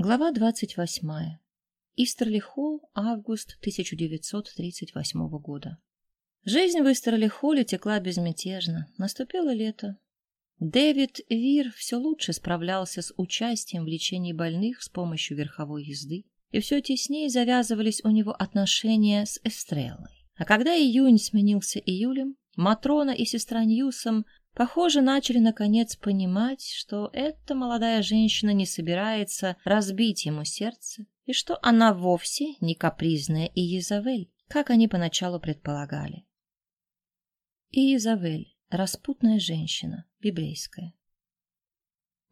Глава 28. Истерли-Холл, август 1938 года. Жизнь в Истерли-Холле текла безмятежно. Наступило лето. Дэвид Вир все лучше справлялся с участием в лечении больных с помощью верховой езды, и все теснее завязывались у него отношения с Эстреллой. А когда июнь сменился июлем, Матрона и сестра Ньюсом Похоже, начали наконец понимать, что эта молодая женщина не собирается разбить ему сердце, и что она вовсе не капризная Иезавель, как они поначалу предполагали. Иезавель — распутная женщина, библейская.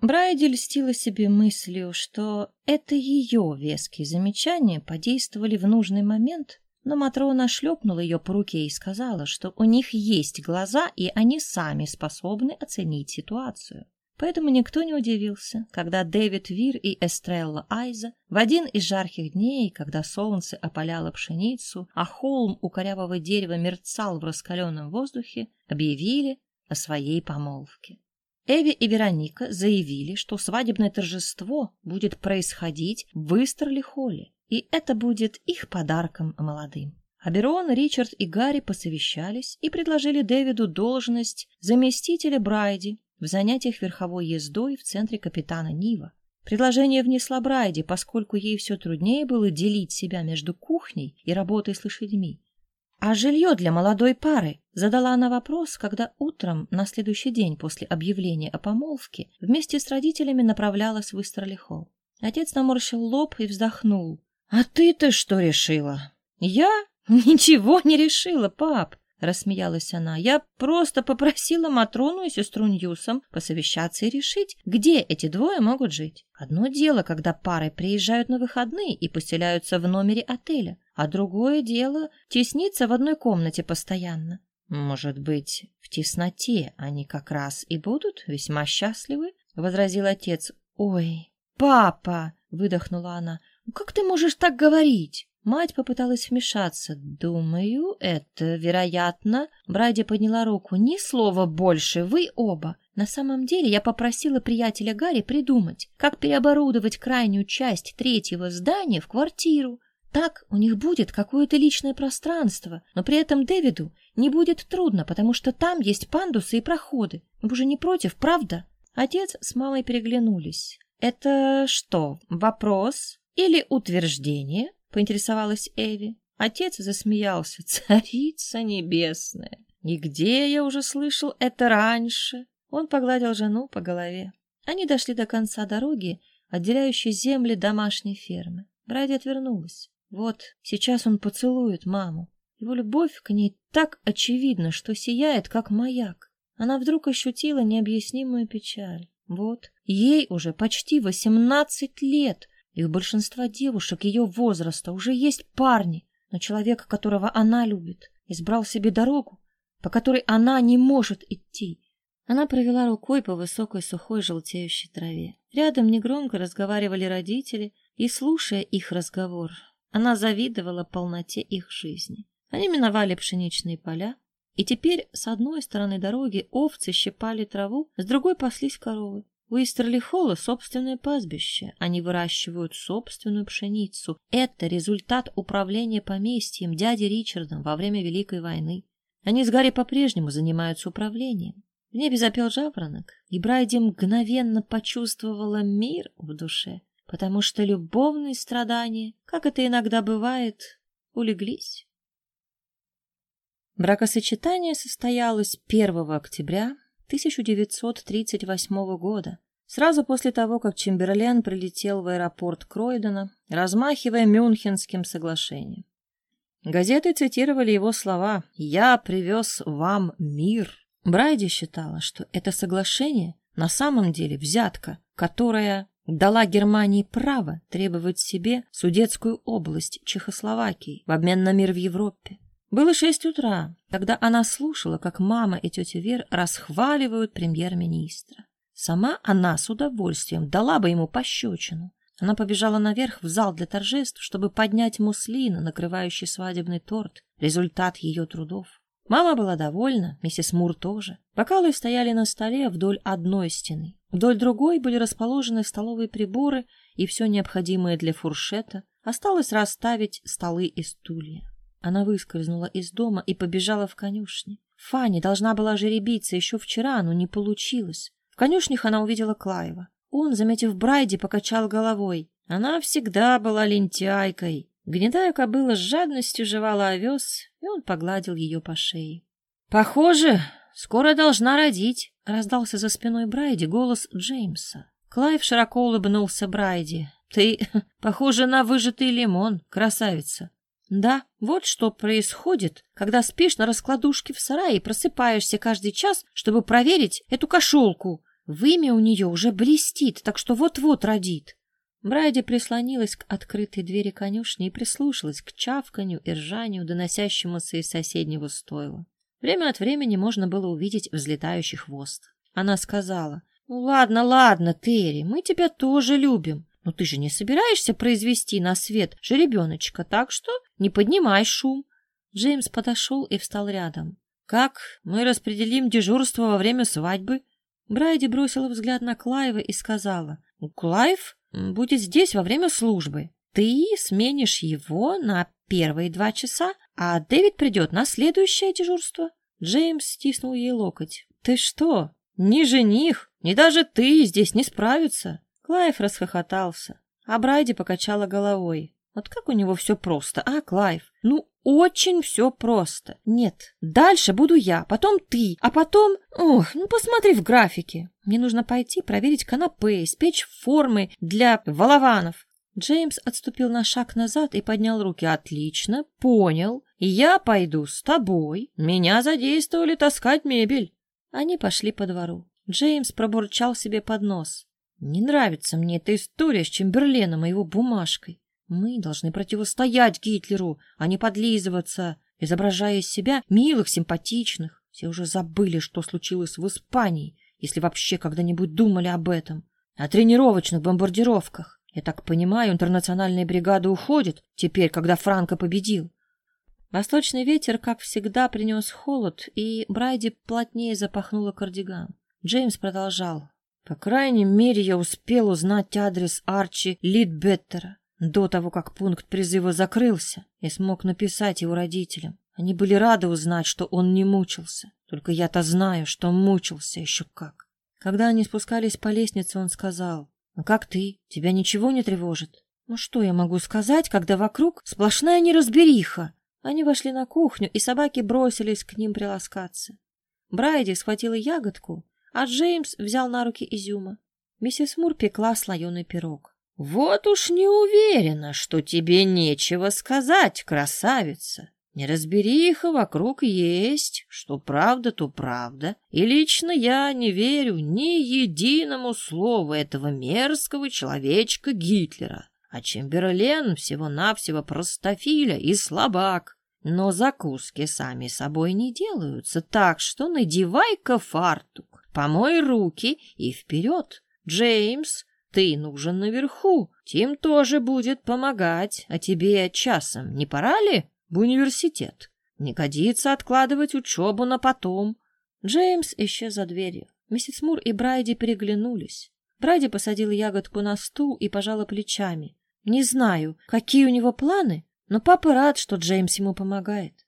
Брайди льстила себе мыслью, что это ее веские замечания подействовали в нужный момент но Матрона шлепнула ее по руке и сказала, что у них есть глаза, и они сами способны оценить ситуацию. Поэтому никто не удивился, когда Дэвид Вир и Эстрелла Айза в один из жарких дней, когда солнце опаляло пшеницу, а холм у корявого дерева мерцал в раскаленном воздухе, объявили о своей помолвке. Эви и Вероника заявили, что свадебное торжество будет происходить в Истерли-Холле, и это будет их подарком молодым. Аберон, Ричард и Гарри посовещались и предложили Дэвиду должность заместителя Брайди в занятиях верховой ездой в центре капитана Нива. Предложение внесла Брайди, поскольку ей все труднее было делить себя между кухней и работой с лошадьми. «А жилье для молодой пары?» — задала она вопрос, когда утром, на следующий день после объявления о помолвке, вместе с родителями направлялась в Истерли-Холл. Отец наморщил лоб и вздохнул. «А ты-то что решила?» «Я? Ничего не решила, пап!» — рассмеялась она. «Я просто попросила Матрону и сестру Ньюсом посовещаться и решить, где эти двое могут жить. Одно дело, когда пары приезжают на выходные и поселяются в номере отеля, а другое дело — тесниться в одной комнате постоянно. Может быть, в тесноте они как раз и будут весьма счастливы?» — возразил отец. «Ой, папа!» — выдохнула она. «Ну, «Как ты можешь так говорить?» Мать попыталась вмешаться. «Думаю, это, вероятно...» Бради подняла руку. «Ни слова больше, вы оба. На самом деле я попросила приятеля Гарри придумать, как переоборудовать крайнюю часть третьего здания в квартиру. Так у них будет какое-то личное пространство, но при этом Дэвиду не будет трудно, потому что там есть пандусы и проходы. Вы же не против, правда?» Отец с мамой переглянулись. «Это что, вопрос?» Или утверждение? Поинтересовалась Эви. Отец засмеялся. Царица небесная! Нигде я уже слышал это раньше. Он погладил жену по голове. Они дошли до конца дороги, отделяющей земли домашней фермы. Бради отвернулась. Вот, сейчас он поцелует маму. Его любовь к ней так очевидна, что сияет, как маяк. Она вдруг ощутила необъяснимую печаль. Вот, ей уже почти восемнадцать лет, и у большинства девушек ее возраста уже есть парни, но человек, которого она любит, избрал себе дорогу, по которой она не может идти. Она провела рукой по высокой сухой желтеющей траве. Рядом негромко разговаривали родители, и, слушая их разговор, она завидовала полноте их жизни. Они миновали пшеничные поля, и теперь с одной стороны дороги овцы щипали траву, с другой паслись коровы. У Истерлихола собственное пастбище, они выращивают собственную пшеницу. Это результат управления поместьем дяди Ричардом во время Великой войны. Они с Гарри по-прежнему занимаются управлением. В небе запел жаворонок, и Брайди мгновенно почувствовала мир в душе, потому что любовные страдания, как это иногда бывает, улеглись. Бракосочетание состоялось 1 октября 1938 года, сразу после того, как Чемберлен прилетел в аэропорт Кройдена, размахивая Мюнхенским соглашением. Газеты цитировали его слова «Я привез вам мир». Брайди считала, что это соглашение на самом деле взятка, которая дала Германии право требовать себе Судетскую область Чехословакии в обмен на мир в Европе. Было шесть утра, когда она слушала, как мама и тетя Вер расхваливают премьер-министра. Сама она с удовольствием дала бы ему пощечину. Она побежала наверх в зал для торжеств, чтобы поднять муслин, накрывающий свадебный торт, результат ее трудов. Мама была довольна, миссис Мур тоже. Бокалы стояли на столе вдоль одной стены. Вдоль другой были расположены столовые приборы и все необходимое для фуршета. Осталось расставить столы и стулья. Она выскользнула из дома и побежала в конюшни. Фанни должна была жеребиться еще вчера, но не получилось. В конюшнях она увидела Клаева. Он, заметив Брайди, покачал головой. Она всегда была лентяйкой. Гнедая кобыла с жадностью жевала овес, и он погладил ее по шее. — Похоже, скоро должна родить, — раздался за спиной Брайди голос Джеймса. Клайв широко улыбнулся Брайди. — Ты похожа на выжатый лимон, красавица. Да, вот что происходит, когда спишь на раскладушке в сарае и просыпаешься каждый час, чтобы проверить эту кошелку. Вымя у нее уже блестит, так что вот-вот родит. Брайди прислонилась к открытой двери конюшни и прислушалась к чавканью и ржанию, доносящемуся из соседнего стойла. Время от времени можно было увидеть взлетающий хвост. Она сказала, «Ну ладно, ладно, Терри, мы тебя тоже любим, но ты же не собираешься произвести на свет жеребеночка, так что не поднимай шум». Джеймс подошел и встал рядом. «Как мы распределим дежурство во время свадьбы?» Брайди бросила взгляд на Клайва и сказала, «Клайв будет здесь во время службы. Ты сменишь его на первые два часа, а Дэвид придет на следующее дежурство». Джеймс стиснул ей локоть. «Ты что? Ни жених, ни даже ты здесь не справятся!» Клайв расхохотался, а Брайди покачала головой. Вот как у него все просто, а, Клайв? Ну, очень все просто. Нет, дальше буду я, потом ты, а потом... Ох, ну посмотри в графике. Мне нужно пойти проверить канапе, испечь формы для волованов. Джеймс отступил на шаг назад и поднял руки. Отлично, понял. Я пойду с тобой. Меня задействовали таскать мебель. Они пошли по двору. Джеймс пробурчал себе под нос. Не нравится мне эта история с Чемберленом и его бумажкой. Мы должны противостоять Гитлеру, а не подлизываться, изображая из себя милых, симпатичных. Все уже забыли, что случилось в Испании, если вообще когда-нибудь думали об этом. О тренировочных бомбардировках. Я так понимаю, интернациональная бригада уходит, теперь, когда Франко победил. Восточный ветер, как всегда, принес холод, и Брайди плотнее запахнула кардиган. Джеймс продолжал. По крайней мере, я успел узнать адрес Арчи Лидбеттера. До того, как пункт призыва закрылся, я смог написать его родителям. Они были рады узнать, что он не мучился. Только я-то знаю, что мучился еще как. Когда они спускались по лестнице, он сказал, «А как ты? Тебя ничего не тревожит?» «Ну что я могу сказать, когда вокруг сплошная неразбериха?» Они вошли на кухню, и собаки бросились к ним приласкаться. Брайди схватила ягодку, а Джеймс взял на руки изюма. Миссис Мур пекла слоеный пирог. Вот уж не уверена, что тебе нечего сказать, красавица. Неразбериха вокруг есть, что правда, то правда. И лично я не верю ни единому слову этого мерзкого человечка Гитлера. А Чемберлен всего-навсего простофиля и слабак. Но закуски сами собой не делаются, так что надевай-ка фартук, помой руки и вперед. Джеймс, ты нужен наверху. Тим тоже будет помогать, а тебе часом не пора ли в университет? Не годится откладывать учебу на потом. Джеймс исчез за дверью. Миссис Мур и Брайди переглянулись. Брайди посадила ягодку на стул и пожала плечами. Не знаю, какие у него планы, но папа рад, что Джеймс ему помогает.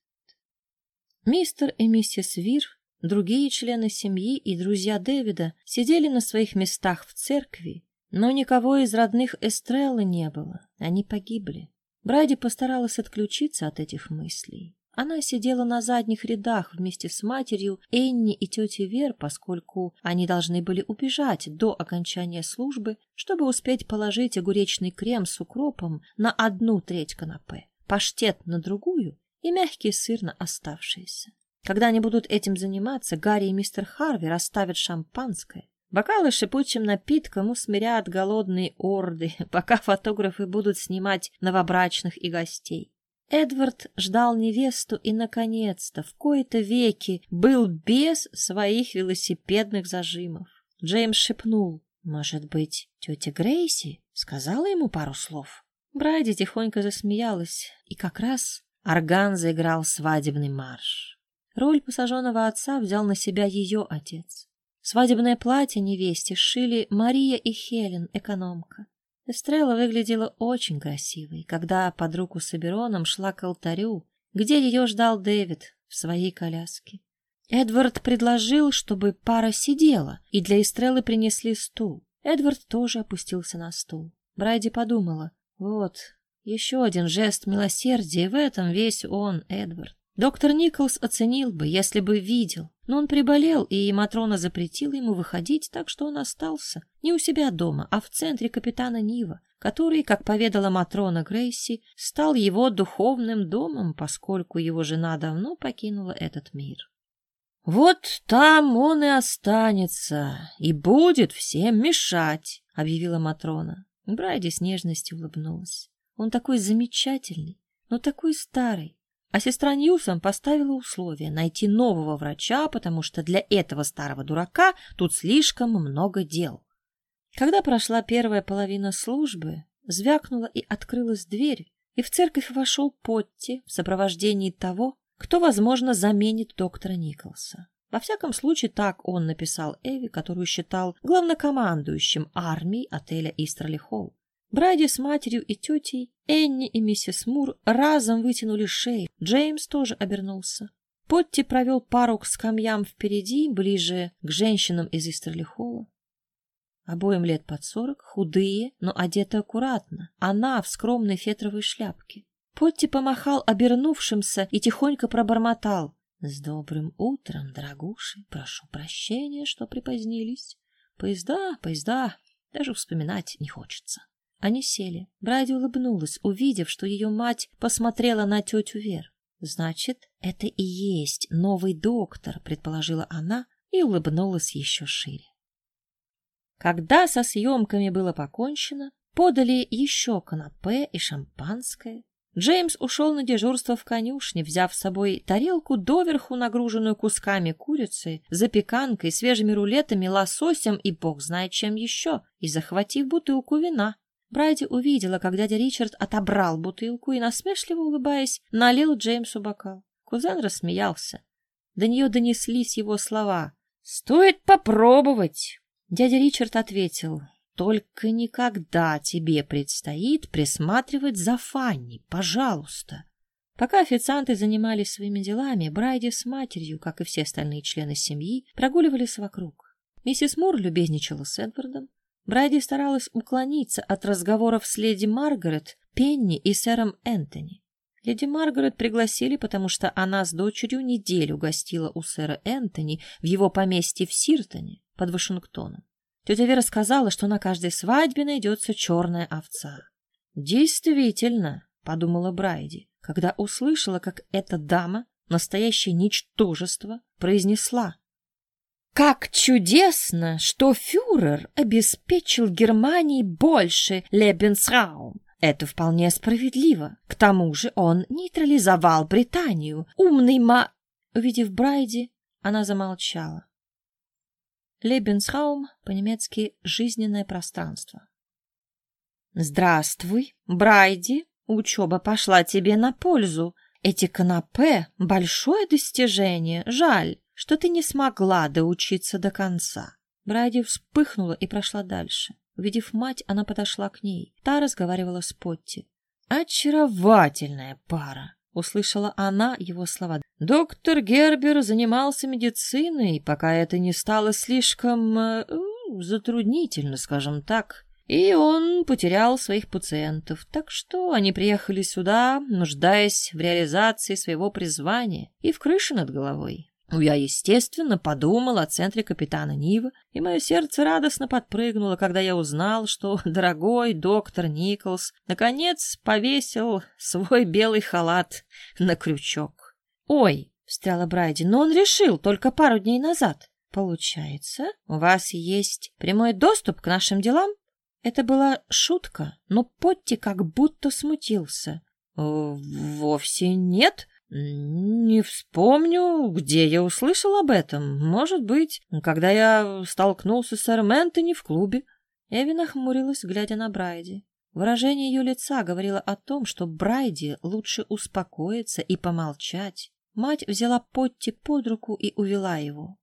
Мистер и миссис Вир, другие члены семьи и друзья Дэвида сидели на своих местах в церкви но никого из родных Эстреллы не было, они погибли. Брайди постаралась отключиться от этих мыслей. Она сидела на задних рядах вместе с матерью Энни и тетей Вер, поскольку они должны были убежать до окончания службы, чтобы успеть положить огуречный крем с укропом на одну треть канапе, паштет на другую и мягкий сыр на оставшиеся. Когда они будут этим заниматься, Гарри и мистер Харви расставят шампанское, Бокалы шипучим напитком усмирят голодные орды, пока фотографы будут снимать новобрачных и гостей. Эдвард ждал невесту и, наконец-то, в кои-то веки был без своих велосипедных зажимов. Джеймс шепнул. «Может быть, тетя Грейси?» Сказала ему пару слов. Брайди тихонько засмеялась, и как раз орган заиграл свадебный марш. Роль посаженного отца взял на себя ее отец. Свадебное платье невесте шили Мария и Хелен, экономка. Эстрелла выглядела очень красивой, когда под руку с Абероном шла к алтарю, где ее ждал Дэвид в своей коляске. Эдвард предложил, чтобы пара сидела, и для Эстреллы принесли стул. Эдвард тоже опустился на стул. Брайди подумала, вот, еще один жест милосердия, в этом весь он, Эдвард. Доктор Николс оценил бы, если бы видел, но он приболел, и Матрона запретила ему выходить, так что он остался не у себя дома, а в центре капитана Нива, который, как поведала Матрона Грейси, стал его духовным домом, поскольку его жена давно покинула этот мир. «Вот там он и останется, и будет всем мешать», — объявила Матрона. Брайди с нежностью улыбнулась. «Он такой замечательный, но такой старый, а сестра Ньюсом поставила условие найти нового врача, потому что для этого старого дурака тут слишком много дел. Когда прошла первая половина службы, звякнула и открылась дверь, и в церковь вошел Потти в сопровождении того, кто, возможно, заменит доктора Николса. Во всяком случае, так он написал Эви, которую считал главнокомандующим армией отеля Истерли Брайди с матерью и тетей, Энни и миссис Мур разом вытянули шеи. Джеймс тоже обернулся. Потти провел пару к скамьям впереди, ближе к женщинам из Истерлихола. Обоим лет под сорок, худые, но одеты аккуратно. Она в скромной фетровой шляпке. Потти помахал обернувшимся и тихонько пробормотал. — С добрым утром, дорогуши. Прошу прощения, что припозднились. Поезда, поезда, даже вспоминать не хочется. Они сели. Брайди улыбнулась, увидев, что ее мать посмотрела на тетю Вер. «Значит, это и есть новый доктор», — предположила она и улыбнулась еще шире. Когда со съемками было покончено, подали еще канапе и шампанское. Джеймс ушел на дежурство в конюшне, взяв с собой тарелку, доверху нагруженную кусками курицы, запеканкой, свежими рулетами, лососем и бог знает чем еще, и захватив бутылку вина. Брайди увидела, как дядя Ричард отобрал бутылку и, насмешливо улыбаясь, налил Джеймсу бокал. Кузен рассмеялся. До нее донеслись его слова. «Стоит попробовать!» Дядя Ричард ответил. «Только никогда тебе предстоит присматривать за Фанни, пожалуйста». Пока официанты занимались своими делами, Брайди с матерью, как и все остальные члены семьи, прогуливались вокруг. Миссис Мур любезничала с Эдвардом, Брайди старалась уклониться от разговоров с леди Маргарет, Пенни и сэром Энтони. Леди Маргарет пригласили, потому что она с дочерью неделю гостила у сэра Энтони в его поместье в Сиртоне под Вашингтоном. Тетя Вера сказала, что на каждой свадьбе найдется черная овца. «Действительно», — подумала Брайди, когда услышала, как эта дама, настоящее ничтожество, произнесла как чудесно, что фюрер обеспечил Германии больше Лебенсраум. Это вполне справедливо. К тому же он нейтрализовал Британию. Умный ма... Увидев Брайди, она замолчала. Лебенсраум, по-немецки «жизненное пространство». «Здравствуй, Брайди. Учеба пошла тебе на пользу. Эти канапе — большое достижение. Жаль, что ты не смогла доучиться до конца. Брайди вспыхнула и прошла дальше. Увидев мать, она подошла к ней. Та разговаривала с Потти. «Очаровательная пара!» — услышала она его слова. «Доктор Гербер занимался медициной, пока это не стало слишком... Э, затруднительно, скажем так. И он потерял своих пациентов, так что они приехали сюда, нуждаясь в реализации своего призвания и в крыше над головой. Ну, я, естественно, подумал о центре капитана Нива, и мое сердце радостно подпрыгнуло, когда я узнал, что дорогой доктор Николс наконец повесил свой белый халат на крючок. «Ой!» — встряла Брайди, — «но он решил только пару дней назад. Получается, у вас есть прямой доступ к нашим делам?» Это была шутка, но Потти как будто смутился. «Вовсе нет», не вспомню, где я услышал об этом. Может быть, когда я столкнулся с сэром Энтони в клубе. Эви нахмурилась, глядя на Брайди. Выражение ее лица говорило о том, что Брайди лучше успокоиться и помолчать. Мать взяла Потти под руку и увела его.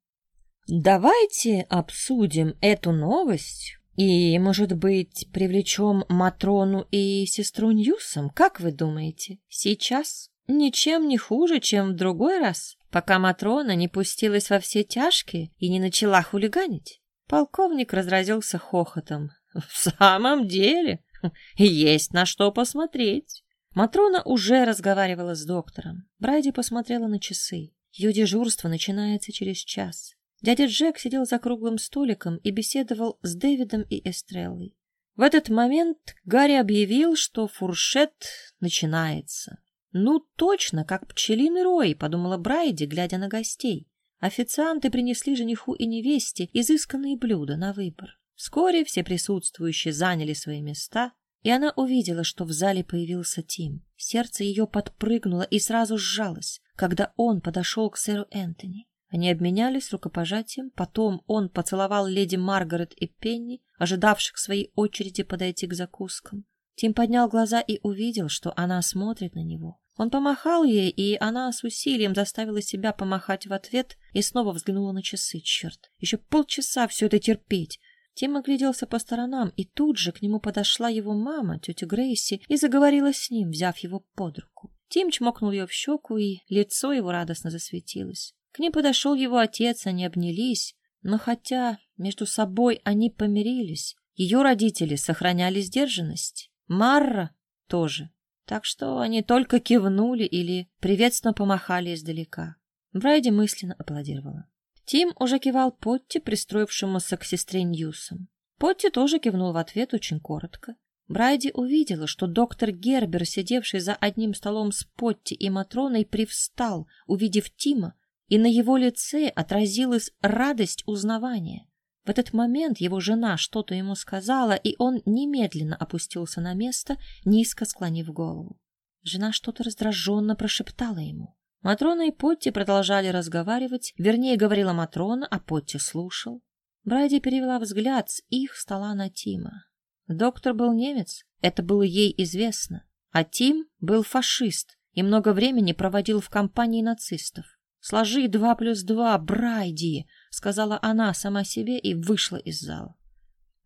Давайте обсудим эту новость и, может быть, привлечем Матрону и сестру Ньюсом, как вы думаете? Сейчас? Ничем не хуже, чем в другой раз, пока Матрона не пустилась во все тяжкие и не начала хулиганить. Полковник разразился хохотом. В самом деле, есть на что посмотреть. Матрона уже разговаривала с доктором. Брайди посмотрела на часы. Ее дежурство начинается через час. Дядя Джек сидел за круглым столиком и беседовал с Дэвидом и Эстреллой. В этот момент Гарри объявил, что фуршет начинается. «Ну, точно, как пчелиный рой», — подумала Брайди, глядя на гостей. Официанты принесли жениху и невесте изысканные блюда на выбор. Вскоре все присутствующие заняли свои места, и она увидела, что в зале появился Тим. Сердце ее подпрыгнуло и сразу сжалось, когда он подошел к сэру Энтони. Они обменялись рукопожатием, потом он поцеловал леди Маргарет и Пенни, ожидавших своей очереди подойти к закускам. Тим поднял глаза и увидел, что она смотрит на него. Он помахал ей, и она с усилием заставила себя помахать в ответ и снова взглянула на часы. Черт, еще полчаса все это терпеть. Тим огляделся по сторонам, и тут же к нему подошла его мама, тетя Грейси, и заговорила с ним, взяв его под руку. Тим чмокнул ее в щеку, и лицо его радостно засветилось. К ним подошел его отец, они обнялись, но хотя между собой они помирились, ее родители сохраняли сдержанность. Марра тоже. Так что они только кивнули или приветственно помахали издалека. Брайди мысленно аплодировала. Тим уже кивал Потти, пристроившемуся к сестре Ньюсом. Потти тоже кивнул в ответ очень коротко. Брайди увидела, что доктор Гербер, сидевший за одним столом с Потти и Матроной, привстал, увидев Тима, и на его лице отразилась радость узнавания. В этот момент его жена что-то ему сказала, и он немедленно опустился на место, низко склонив голову. Жена что-то раздраженно прошептала ему. Матрона и Потти продолжали разговаривать, вернее, говорила Матрона, а Потти слушал. Брайди перевела взгляд с их стола на Тима. Доктор был немец, это было ей известно, а Тим был фашист и много времени проводил в компании нацистов. «Сложи два плюс два, Брайди!» — сказала она сама себе и вышла из зала.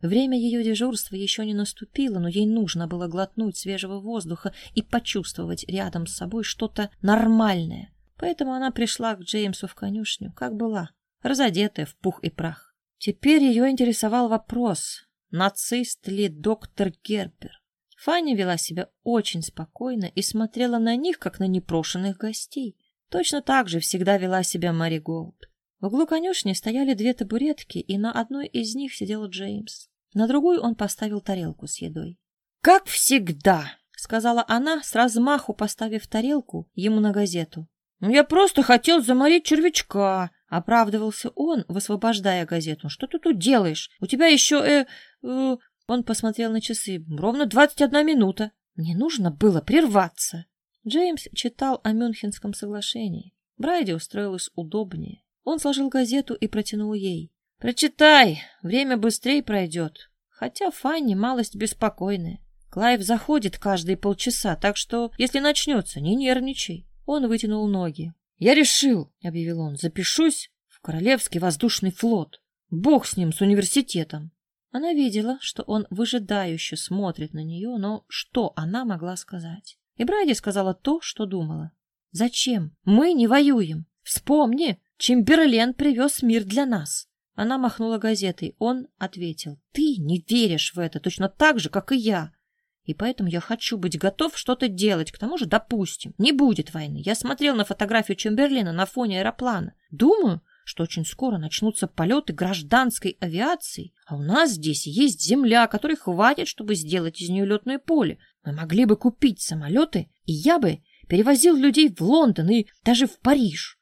Время ее дежурства еще не наступило, но ей нужно было глотнуть свежего воздуха и почувствовать рядом с собой что-то нормальное. Поэтому она пришла к Джеймсу в конюшню, как была, разодетая в пух и прах. Теперь ее интересовал вопрос, нацист ли доктор Гербер. Фанни вела себя очень спокойно и смотрела на них, как на непрошенных гостей. Точно так же всегда вела себя Мари Голд. В углу конюшни стояли две табуретки, и на одной из них сидел Джеймс. На другую он поставил тарелку с едой. «Как всегда!» — сказала она, с размаху поставив тарелку ему на газету. «Я просто хотел заморить червячка!» — оправдывался он, высвобождая газету. «Что ты тут делаешь? У тебя еще... Э, э...» Он посмотрел на часы. «Ровно двадцать одна минута. Мне нужно было прерваться!» Джеймс читал о Мюнхенском соглашении. Брайди устроилась удобнее. Он сложил газету и протянул ей. «Прочитай, время быстрее пройдет. Хотя Фанни малость беспокойная. Клайв заходит каждые полчаса, так что, если начнется, не нервничай». Он вытянул ноги. «Я решил», — объявил он, — «запишусь в Королевский воздушный флот. Бог с ним, с университетом». Она видела, что он выжидающе смотрит на нее, но что она могла сказать? И Брайди сказала то, что думала. «Зачем? Мы не воюем. Вспомни, Чемберлен привез мир для нас». Она махнула газетой. Он ответил. «Ты не веришь в это точно так же, как и я. И поэтому я хочу быть готов что-то делать. К тому же, допустим, не будет войны. Я смотрел на фотографию Чемберлена на фоне аэроплана. Думаю, что очень скоро начнутся полеты гражданской авиации, а у нас здесь есть земля, которой хватит, чтобы сделать из нее летное поле. Мы могли бы купить самолеты, и я бы перевозил людей в Лондон и даже в Париж.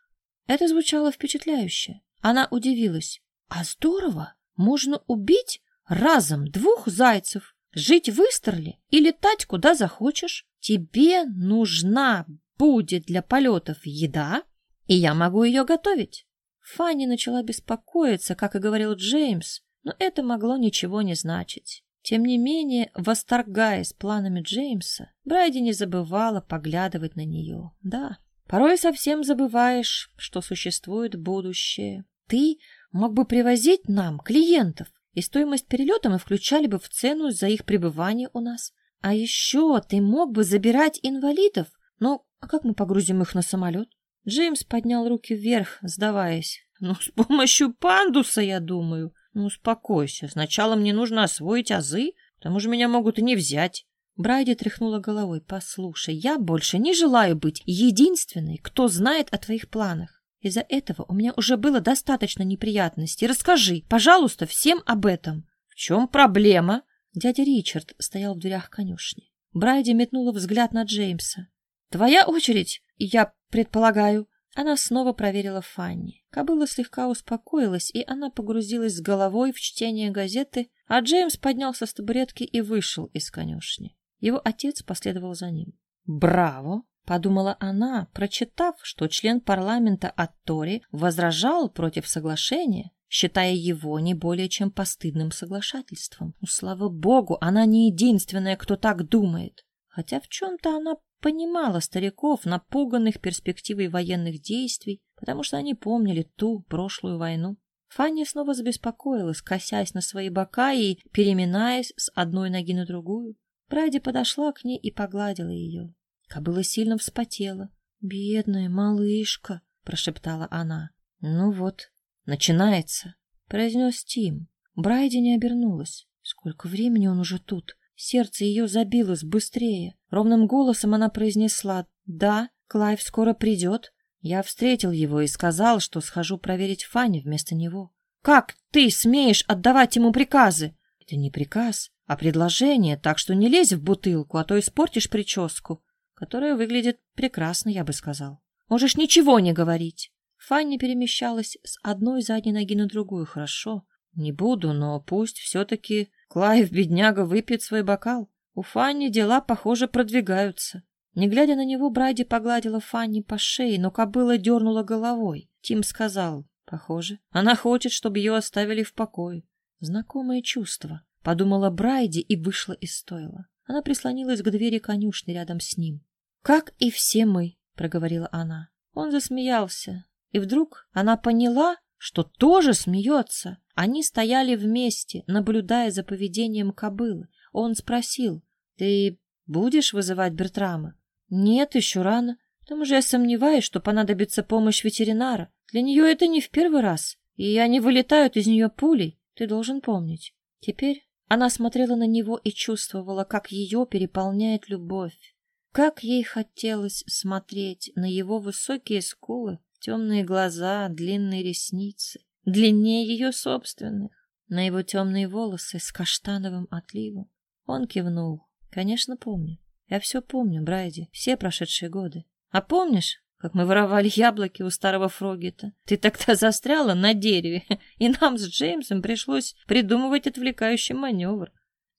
Это звучало впечатляюще. Она удивилась. А здорово! Можно убить разом двух зайцев, жить в Истерле и летать куда захочешь. Тебе нужна будет для полетов еда, и я могу ее готовить. Фанни начала беспокоиться, как и говорил Джеймс, но это могло ничего не значить. Тем не менее, восторгаясь планами Джеймса, Брайди не забывала поглядывать на нее. Да, порой совсем забываешь, что существует будущее. Ты мог бы привозить нам клиентов, и стоимость перелета мы включали бы в цену за их пребывание у нас. А еще ты мог бы забирать инвалидов. Но а как мы погрузим их на самолет? Джеймс поднял руки вверх, сдаваясь. Ну, с помощью пандуса, я думаю. Ну, успокойся. Сначала мне нужно освоить азы, к тому же меня могут и не взять. Брайди тряхнула головой. «Послушай, я больше не желаю быть единственной, кто знает о твоих планах. Из-за этого у меня уже было достаточно неприятностей. Расскажи, пожалуйста, всем об этом». «В чем проблема?» Дядя Ричард стоял в дверях конюшни. Брайди метнула взгляд на Джеймса. «Твоя очередь, я предполагаю». Она снова проверила Фанни. Кобыла слегка успокоилась, и она погрузилась с головой в чтение газеты, а Джеймс поднялся с табуретки и вышел из конюшни. Его отец последовал за ним. «Браво!» — подумала она, прочитав, что член парламента от Тори возражал против соглашения, считая его не более чем постыдным соглашательством. Ну, слава богу, она не единственная, кто так думает. Хотя в чем-то она понимала стариков, напуганных перспективой военных действий, потому что они помнили ту прошлую войну. Фанни снова забеспокоилась, косясь на свои бока и переминаясь с одной ноги на другую. Прайди подошла к ней и погладила ее. Кобыла сильно вспотела. «Бедная малышка!» — прошептала она. «Ну вот, начинается!» — произнес Тим. Брайди не обернулась. Сколько времени он уже тут? Сердце ее забилось быстрее. Ровным голосом она произнесла «Да, Клайв скоро придет». Я встретил его и сказал, что схожу проверить Фанни вместо него. «Как ты смеешь отдавать ему приказы?» «Это не приказ, а предложение, так что не лезь в бутылку, а то испортишь прическу, которая выглядит прекрасно, я бы сказал. Можешь ничего не говорить». Фанни перемещалась с одной задней ноги на другую. «Хорошо, не буду, но пусть все-таки Клайв, бедняга, выпьет свой бокал. У Фанни дела, похоже, продвигаются. Не глядя на него, Брайди погладила Фанни по шее, но кобыла дернула головой. Тим сказал, похоже, она хочет, чтобы ее оставили в покое. Знакомое чувство, подумала Брайди и вышла из стойла. Она прислонилась к двери конюшни рядом с ним. «Как и все мы», — проговорила она. Он засмеялся, и вдруг она поняла, что тоже смеется. Они стояли вместе, наблюдая за поведением кобылы. Он спросил, «Ты будешь вызывать Бертрама?» «Нет, еще рано. К тому же я сомневаюсь, что понадобится помощь ветеринара. Для нее это не в первый раз, и они вылетают из нее пулей, ты должен помнить». Теперь она смотрела на него и чувствовала, как ее переполняет любовь. Как ей хотелось смотреть на его высокие скулы, темные глаза, длинные ресницы, длиннее ее собственных, на его темные волосы с каштановым отливом. Он кивнул. Конечно, помню. Я все помню, Брайди, все прошедшие годы. А помнишь, как мы воровали яблоки у старого Фрогита? Ты тогда застряла на дереве, и нам с Джеймсом пришлось придумывать отвлекающий маневр.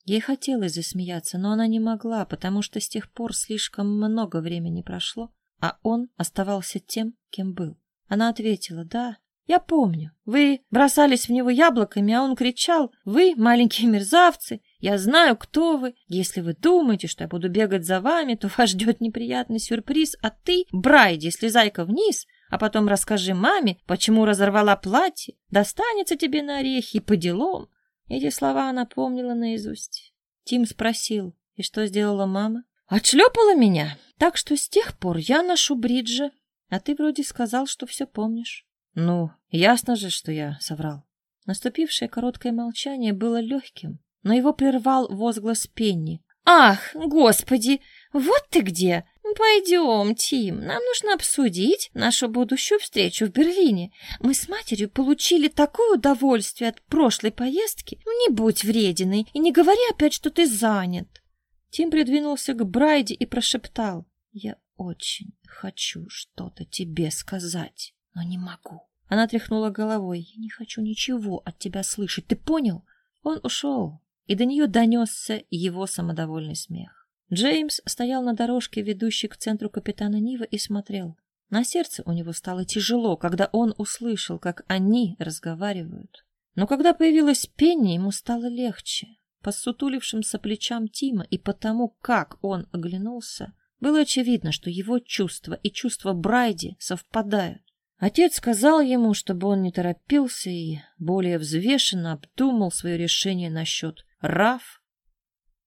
Ей хотелось засмеяться, но она не могла, потому что с тех пор слишком много времени прошло, а он оставался тем, кем был. Она ответила, да, я помню. Вы бросались в него яблоками, а он кричал, вы, маленькие мерзавцы, я знаю, кто вы. Если вы думаете, что я буду бегать за вами, то вас ждет неприятный сюрприз, а ты, Брайди, слезай-ка вниз, а потом расскажи маме, почему разорвала платье, достанется тебе на орехи по делам. Эти слова она помнила наизусть. Тим спросил, и что сделала мама? Отшлепала меня, так что с тех пор я ношу бриджи, а ты вроде сказал, что все помнишь. Ну, ясно же, что я соврал. Наступившее короткое молчание было легким, но его прервал возглас Пенни. «Ах, господи, вот ты где! Пойдем, Тим, нам нужно обсудить нашу будущую встречу в Берлине. Мы с матерью получили такое удовольствие от прошлой поездки. Не будь врединой и не говори опять, что ты занят». Тим придвинулся к Брайде и прошептал. «Я очень хочу что-то тебе сказать, но не могу». Она тряхнула головой. «Я не хочу ничего от тебя слышать, ты понял?» Он ушел, и до нее донесся его самодовольный смех. Джеймс стоял на дорожке, ведущей к центру капитана Нива, и смотрел. На сердце у него стало тяжело, когда он услышал, как они разговаривают. Но когда появилась Пенни, ему стало легче. По сутулившимся плечам Тима и потому, как он оглянулся, было очевидно, что его чувства и чувства Брайди совпадают. Отец сказал ему, чтобы он не торопился и более взвешенно обдумал свое решение насчет РАФ.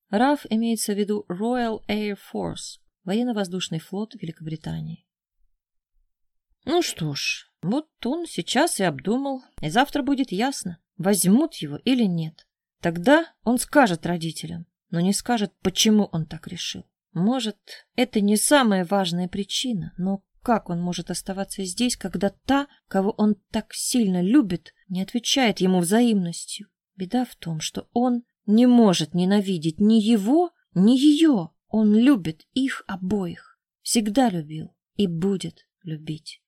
РАФ имеется в виду Royal Air Force, военно-воздушный флот Великобритании. Ну что ж, вот он сейчас и обдумал, и завтра будет ясно, возьмут его или нет. Тогда он скажет родителям, но не скажет, почему он так решил. Может, это не самая важная причина, но как он может оставаться здесь, когда та, кого он так сильно любит, не отвечает ему взаимностью? Беда в том, что он не может ненавидеть ни его, ни ее. Он любит их обоих, всегда любил и будет любить.